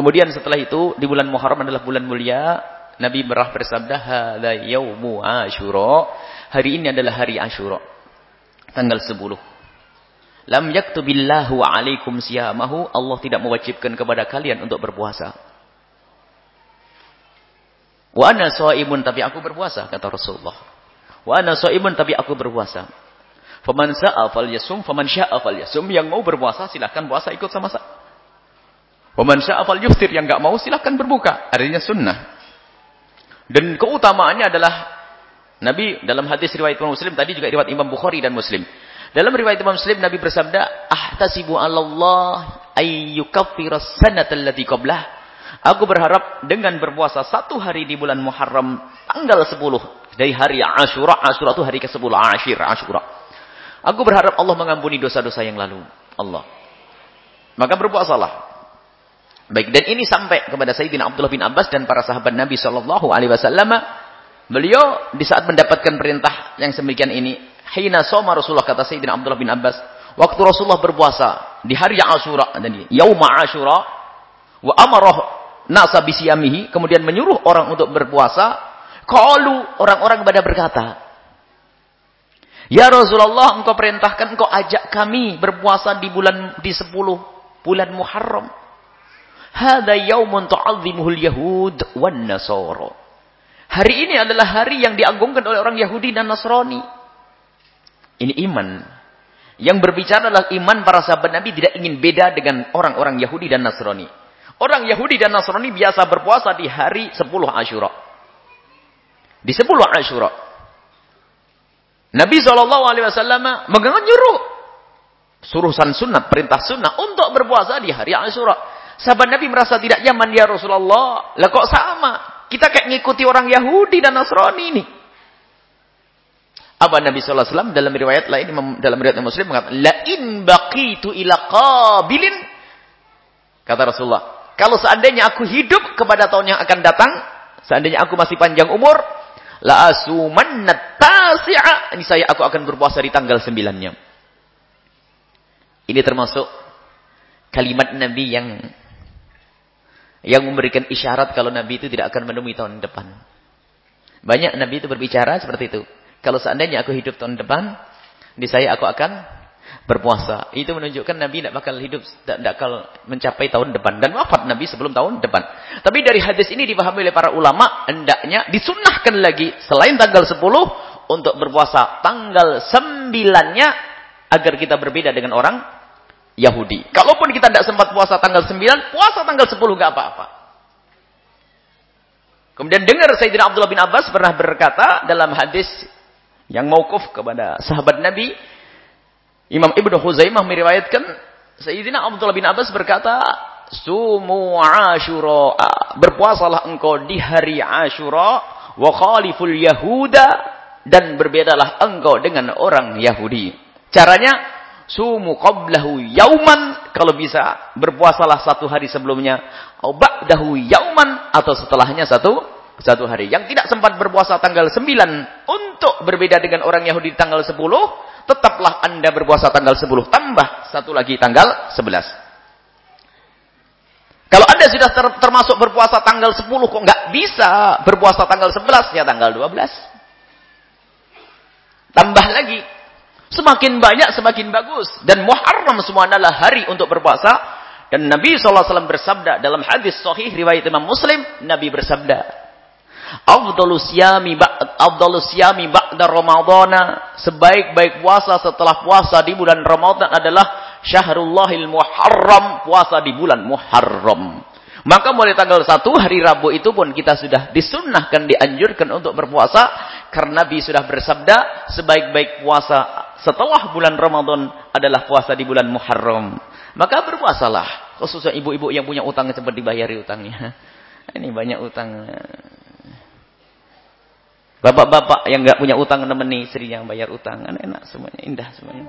Kemudian setelah itu di bulan Muharram adalah bulan mulia, Nabi merah bersabda, "Hadza yaumu Asyura." Hari ini adalah hari Asyura. Tanggal 10. Lam yaktubillahu alaikum siyamahu. Allah tidak mewajibkan kepada kalian untuk berpuasa. Wa ana shaimun tapi aku berpuasa kata Rasulullah. Wa ana shaimun tapi aku berpuasa. Faman sa'a falyasum, faman syaa falyasum. Yang mau berpuasa silahkan puasa ikut sama saya. Waman sya'afal yuftir yang enggak mau silahkan berbuka. Artinya sunnah. Dan keutamaannya adalah Nabi dalam hadis riwayat Imam Muslim tadi juga riwayat Imam Bukhari dan Muslim. Dalam riwayat Imam Muslim Nabi bersabda, "Ahtasibu 'ala Allah ay yukaffira sanata allati qablah." Aku berharap dengan berpuasa satu hari di bulan Muharram tanggal 10 dari hari Ashura. Ashura itu hari ke-10, Ashir, Ashura. Aku berharap Allah mengampuni dosa-dosa yang lalu. Allah. Maka berpuasalah. Baik, dan ini sampai kepada Sayyidina Abdullah bin Abbas dan para sahabat Nabi Shallallahu Alaihi Wasallam. Beliau di saat mendapatkan perintah yang semikian ini, hina soma Rasulullah kata Sayyidina Abdullah bin Abbas, waktu Rasulullah berpuasa di hari Ashura, jadi Yauma Ashura, wa amarah nasa bisiyamihi, kemudian menyuruh orang untuk berpuasa, kalau orang-orang pada berkata, Ya Rasulullah, engkau perintahkan, engkau ajak kami berpuasa di bulan di 10 bulan Muharram. Hada yaumun tu'azzimuhul yahud wan nasara. Hari ini adalah hari yang diagungkan oleh orang Yahudi dan Nasrani. Ini iman. Yang berbicara adalah iman para sahabat Nabi tidak ingin beda dengan orang-orang Yahudi dan Nasrani. Orang Yahudi dan Nasrani biasa berpuasa di hari 10 Ashura. Di 10 Ashura. Nabi SAW menyuruh suruhan sunnah, perintah sunnah untuk berpuasa di hari Ashura. Sahabat Nabi merasa tidak nyaman ya Rasulullah. Lah kok sama? Kita kayak ngikuti orang Yahudi dan Nasrani ini. Apa Nabi SAW dalam riwayat lain dalam riwayat Muslim mengatakan la in baqitu ila qabilin kata Rasulullah kalau seandainya aku hidup kepada tahun yang akan datang seandainya aku masih panjang umur la asumanna tasi'a ini saya aku akan berpuasa di tanggal sembilannya ini termasuk kalimat Nabi yang yang memberikan isyarat kalau Nabi itu tidak akan menemui tahun depan. Banyak Nabi itu berbicara seperti itu. Kalau seandainya aku hidup tahun depan, di saya aku akan berpuasa. Itu menunjukkan Nabi tidak bakal hidup, tidak bakal mencapai tahun depan. Dan wafat Nabi sebelum tahun depan. Tapi dari hadis ini dipahami oleh para ulama, hendaknya disunnahkan lagi, selain tanggal 10, untuk berpuasa tanggal 9-nya, agar kita berbeda dengan orang Yahudi. Kalaupun kita tidak sempat puasa tanggal 9, puasa tanggal 10 nggak apa-apa. Kemudian dengar Sayyidina Abdullah bin Abbas pernah berkata dalam hadis yang mauquf kepada sahabat Nabi, Imam Ibnu Huzaimah meriwayatkan Sayyidina Abdullah bin Abbas berkata, "Sumu Asyura, berpuasalah engkau di hari Asyura wa khaliful Yahuda dan berbedalah engkau dengan orang Yahudi." Caranya sumu qablahu yauman. Kalau bisa berpuasalah satu hari sebelumnya. Atau ba'dahu yauman. Atau setelahnya satu satu hari. Yang tidak sempat berpuasa tanggal 9 untuk berbeda dengan orang Yahudi tanggal 10 tetaplah Anda berpuasa tanggal 10 tambah satu lagi tanggal 11 kalau Anda sudah ter termasuk berpuasa tanggal 10 kok nggak bisa berpuasa tanggal 11 ya tanggal 12 tambah lagi Semakin banyak semakin bagus. Dan Muharram semua adalah hari untuk berpuasa. Dan Nabi SAW bersabda dalam hadis sahih riwayat Imam Muslim. Nabi bersabda. Afdalus yami afdalus yami ba'da Ramadana. Sebaik-baik puasa setelah puasa di bulan Ramadan adalah Syahrullahil Muharram. Puasa di bulan Muharram. Maka mulai tanggal 1 hari Rabu itu pun kita sudah disunnahkan, dianjurkan untuk berpuasa. Karena Nabi sudah bersabda, sebaik-baik puasa setelah bulan Ramadan adalah puasa di bulan Muharram. Maka berpuasalah. Khususnya ibu-ibu yang punya utang cepat dibayari utangnya. Ini banyak utang. Bapak-bapak yang nggak punya utang nemeni istrinya bayar utang. Kan enak semuanya, indah semuanya.